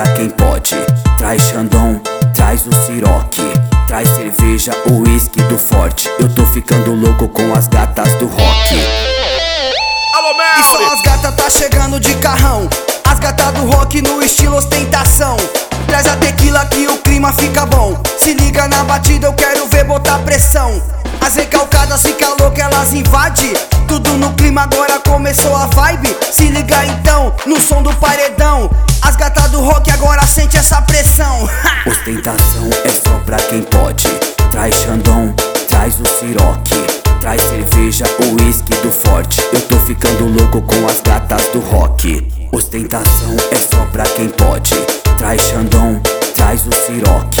pra quem pode. Traz Xandão, traz o Siroque. Traz cerveja, o uísque do forte. Eu tô ficando louco com as gatas do rock. Alô, Melody. E só as gatas tá chegando de carrão. As gatas do rock no estilo ostentação. Traz a tequila que o clima fica bom. Se liga na batida, eu quero ver botar pressão. As recalcadas fica louca, elas invade. Tudo no clima agora começou a vibe. Se liga então no som do paredão. As gatas do rock agora sente essa pressão. Ostentação é só pra quem pode. Traz Xandão, traz o Ciroque. Traz cerveja, o uísque do forte. Eu tô ficando louco com as gatas do rock. Ostentação é só pra quem pode. Traz Xandão, traz o Ciroque.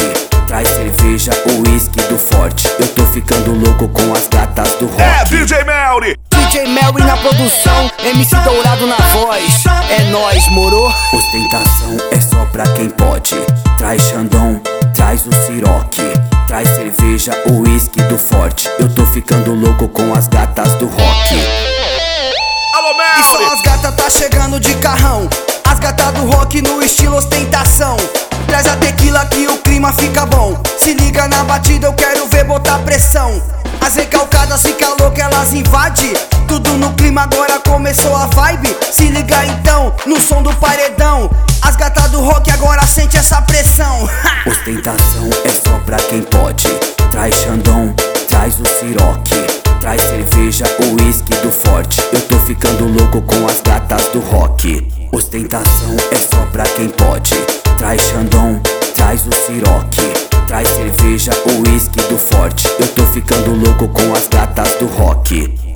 Forte. Eu tô ficando louco com as gatas do rock. É DJ Melry. DJ Melry na produção, MC Dourado na voz. É nóis, moro? Ostentação é só pra quem pode. Traz Xandão, traz o Ciroque. Traz cerveja, o uísque do forte. Eu tô ficando louco com as gatas do rock. Alô, E só Melry. as gatas tá chegando de carrão. As gatas do rock no estilo ostentação. Traz a tequila que o clima fica bom. Se liga na batida, eu quero ver botar pressão. As recalcadas fica louca, elas invade. Tudo no clima, agora começou a vibe. Se liga então no som do paredão. As gatas do rock agora sente essa pressão. Ostentação é só pra quem pode. Traz Xandão, traz o Ciroque. Traz cerveja, uísque do forte. Eu tô ficando louco com as gatas do rock. Ostentação é só pra quem pode. Traz Xandão, ficando louco com as gatas do rock.